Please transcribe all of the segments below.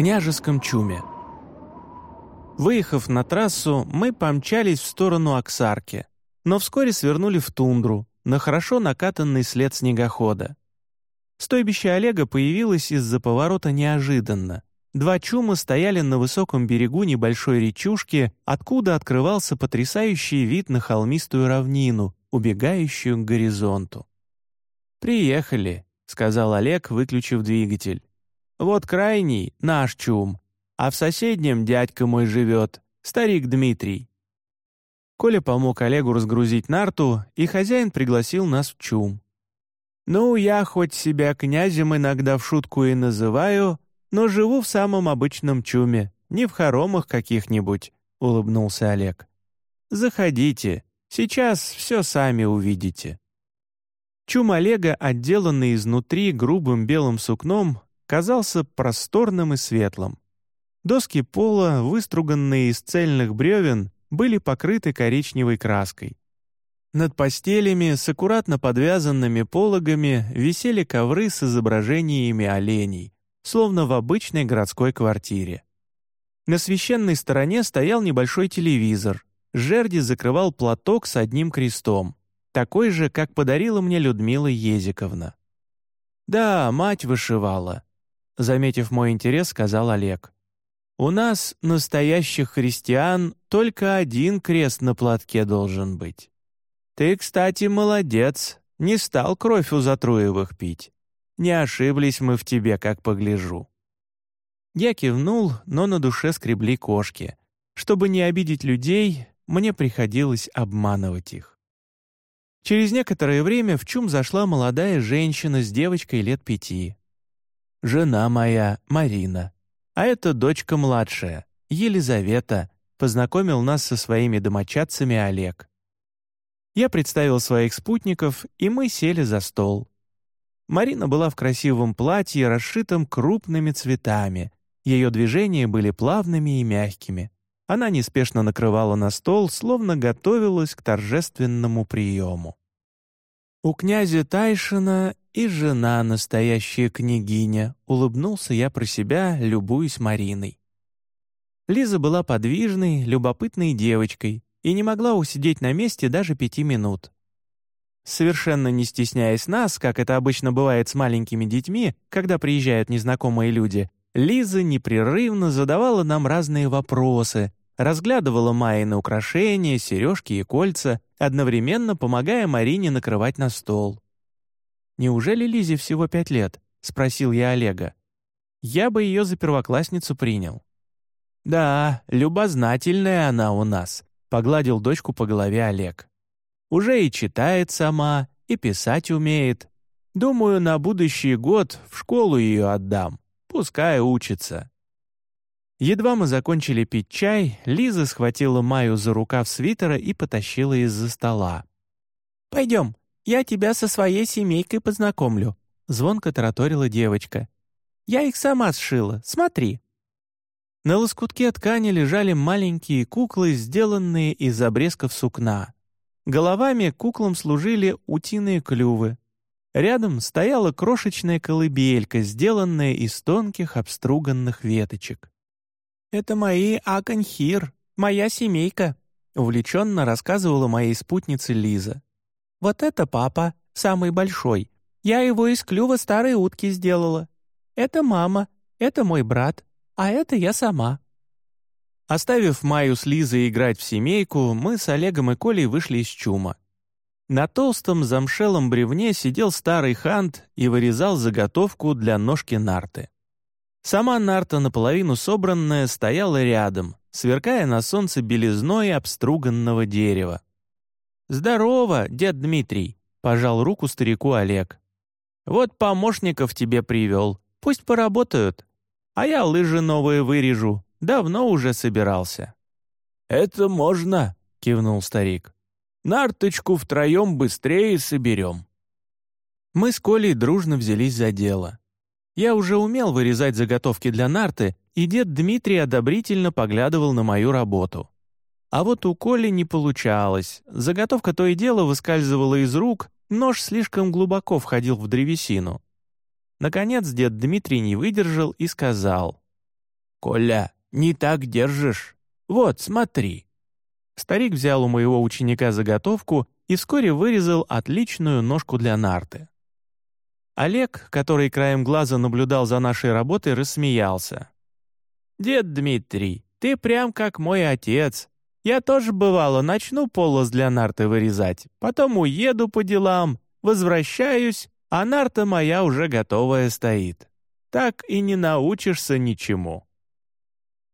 княжеском чуме. Выехав на трассу, мы помчались в сторону Оксарки, но вскоре свернули в тундру, на хорошо накатанный след снегохода. Стойбище Олега появилось из-за поворота неожиданно. Два чума стояли на высоком берегу небольшой речушки, откуда открывался потрясающий вид на холмистую равнину, убегающую к горизонту. «Приехали», — сказал Олег, выключив двигатель. «Вот крайний — наш чум, а в соседнем дядька мой живет, старик Дмитрий». Коля помог Олегу разгрузить нарту, и хозяин пригласил нас в чум. «Ну, я хоть себя князем иногда в шутку и называю, но живу в самом обычном чуме, не в хоромах каких-нибудь», — улыбнулся Олег. «Заходите, сейчас все сами увидите». Чум Олега, отделанный изнутри грубым белым сукном, казался просторным и светлым. Доски пола, выструганные из цельных бревен, были покрыты коричневой краской. Над постелями с аккуратно подвязанными пологами висели ковры с изображениями оленей, словно в обычной городской квартире. На священной стороне стоял небольшой телевизор. Жерди закрывал платок с одним крестом, такой же, как подарила мне Людмила Езиковна. «Да, мать вышивала», — заметив мой интерес, сказал Олег. «У нас, настоящих христиан, только один крест на платке должен быть. Ты, кстати, молодец, не стал кровь у Затруевых пить. Не ошиблись мы в тебе, как погляжу». Я кивнул, но на душе скребли кошки. Чтобы не обидеть людей, мне приходилось обманывать их. Через некоторое время в чум зашла молодая женщина с девочкой лет пяти. «Жена моя, Марина. А это дочка младшая, Елизавета», познакомил нас со своими домочадцами Олег. Я представил своих спутников, и мы сели за стол. Марина была в красивом платье, расшитом крупными цветами. Ее движения были плавными и мягкими. Она неспешно накрывала на стол, словно готовилась к торжественному приему. «У князя Тайшина и жена настоящая княгиня», — улыбнулся я про себя, любуясь Мариной. Лиза была подвижной, любопытной девочкой и не могла усидеть на месте даже пяти минут. Совершенно не стесняясь нас, как это обычно бывает с маленькими детьми, когда приезжают незнакомые люди, Лиза непрерывно задавала нам разные вопросы, разглядывала Майины украшения, сережки и кольца, одновременно помогая Марине накрывать на стол. «Неужели Лизе всего пять лет?» — спросил я Олега. «Я бы ее за первоклассницу принял». «Да, любознательная она у нас», — погладил дочку по голове Олег. Уже и читает сама, и писать умеет. Думаю, на будущий год в школу ее отдам. Пускай учится». Едва мы закончили пить чай, Лиза схватила Маю за рукав свитера и потащила из-за стола. «Пойдем, я тебя со своей семейкой познакомлю», — звонко тараторила девочка. «Я их сама сшила, смотри». На лоскутке ткани лежали маленькие куклы, сделанные из обрезков сукна. Головами куклам служили утиные клювы. Рядом стояла крошечная колыбелька, сделанная из тонких обструганных веточек. «Это мои Аканхир, моя семейка», — увлеченно рассказывала моей спутнице Лиза. «Вот это папа, самый большой. Я его из клюва старой утки сделала. Это мама, это мой брат, а это я сама». Оставив Маю с Лизой играть в семейку, мы с Олегом и Колей вышли из чума. На толстом замшелом бревне сидел старый хант и вырезал заготовку для ножки нарты. Сама нарта, наполовину собранная, стояла рядом, сверкая на солнце белизной обструганного дерева. «Здорово, дед Дмитрий!» — пожал руку старику Олег. «Вот помощников тебе привел, пусть поработают, а я лыжи новые вырежу, Давно уже собирался». «Это можно», — кивнул старик. «Нарточку втроем быстрее соберем». Мы с Колей дружно взялись за дело. Я уже умел вырезать заготовки для нарты, и дед Дмитрий одобрительно поглядывал на мою работу. А вот у Коли не получалось. Заготовка то и дело выскальзывала из рук, нож слишком глубоко входил в древесину. Наконец дед Дмитрий не выдержал и сказал. «Коля, не так держишь. Вот, смотри». Старик взял у моего ученика заготовку и вскоре вырезал отличную ножку для нарты. Олег, который краем глаза наблюдал за нашей работой, рассмеялся. «Дед Дмитрий, ты прям как мой отец. Я тоже, бывало, начну полос для нарты вырезать, потом уеду по делам, возвращаюсь, а нарта моя уже готовая стоит. Так и не научишься ничему».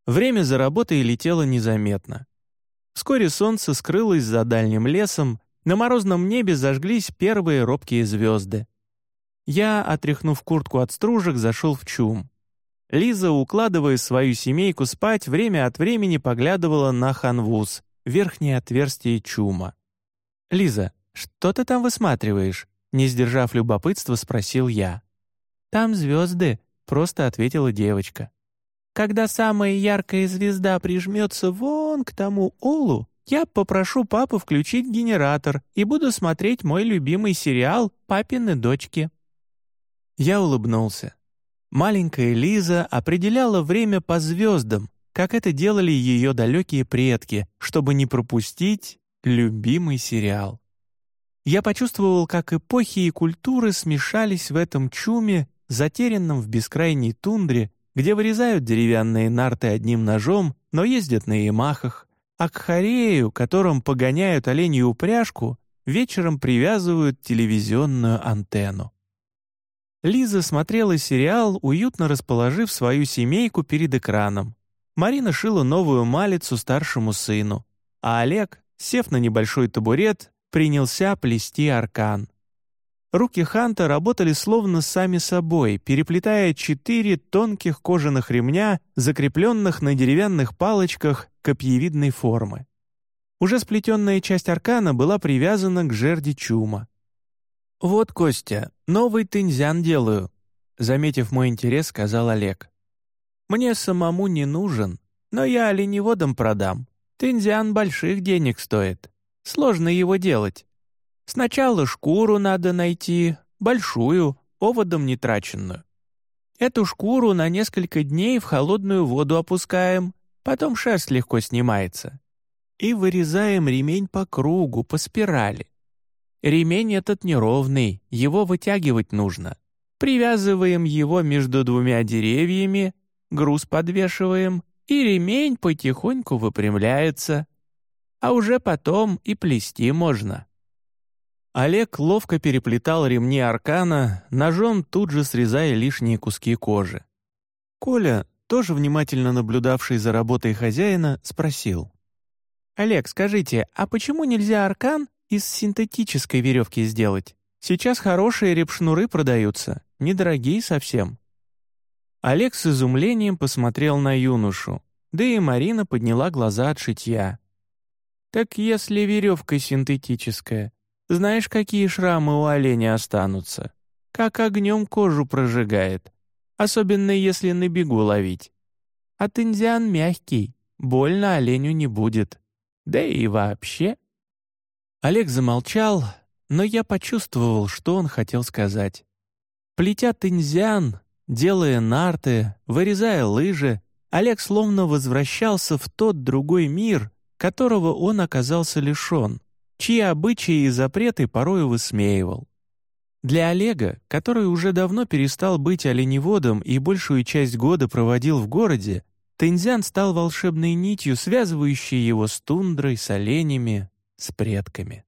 Время за работой летело незаметно. Вскоре солнце скрылось за дальним лесом, на морозном небе зажглись первые робкие звезды. Я, отряхнув куртку от стружек, зашел в чум. Лиза, укладывая свою семейку спать, время от времени поглядывала на ханвуз, верхнее отверстие чума. «Лиза, что ты там высматриваешь?» Не сдержав любопытства, спросил я. «Там звезды», — просто ответила девочка. «Когда самая яркая звезда прижмется вон к тому улу, я попрошу папу включить генератор и буду смотреть мой любимый сериал «Папины дочки». Я улыбнулся. Маленькая Лиза определяла время по звездам, как это делали ее далекие предки, чтобы не пропустить любимый сериал. Я почувствовал, как эпохи и культуры смешались в этом чуме, затерянном в бескрайней тундре, где вырезают деревянные нарты одним ножом, но ездят на ямахах, а к хорею, которым погоняют оленью упряжку, вечером привязывают телевизионную антенну. Лиза смотрела сериал, уютно расположив свою семейку перед экраном. Марина шила новую малицу старшему сыну, а Олег, сев на небольшой табурет, принялся плести аркан. Руки Ханта работали словно сами собой, переплетая четыре тонких кожаных ремня, закрепленных на деревянных палочках копьевидной формы. Уже сплетенная часть аркана была привязана к жерди чума. «Вот, Костя, новый тынзян делаю», — заметив мой интерес, сказал Олег. «Мне самому не нужен, но я оленеводом продам. Тынзян больших денег стоит. Сложно его делать. Сначала шкуру надо найти, большую, оводом не траченную. Эту шкуру на несколько дней в холодную воду опускаем, потом шерсть легко снимается. И вырезаем ремень по кругу, по спирали. Ремень этот неровный, его вытягивать нужно. Привязываем его между двумя деревьями, груз подвешиваем, и ремень потихоньку выпрямляется. А уже потом и плести можно. Олег ловко переплетал ремни аркана, ножом тут же срезая лишние куски кожи. Коля, тоже внимательно наблюдавший за работой хозяина, спросил. «Олег, скажите, а почему нельзя аркан из синтетической веревки сделать. Сейчас хорошие репшнуры продаются, недорогие совсем». Олег с изумлением посмотрел на юношу, да и Марина подняла глаза от шитья. «Так если веревка синтетическая, знаешь, какие шрамы у оленя останутся? Как огнем кожу прожигает, особенно если на бегу ловить. А тынзиан мягкий, больно оленю не будет. Да и вообще...» Олег замолчал, но я почувствовал, что он хотел сказать. Плетя тынзян, делая нарты, вырезая лыжи, Олег словно возвращался в тот другой мир, которого он оказался лишен, чьи обычаи и запреты порою высмеивал. Для Олега, который уже давно перестал быть оленеводом и большую часть года проводил в городе, Тензян стал волшебной нитью, связывающей его с тундрой, с оленями, с предками.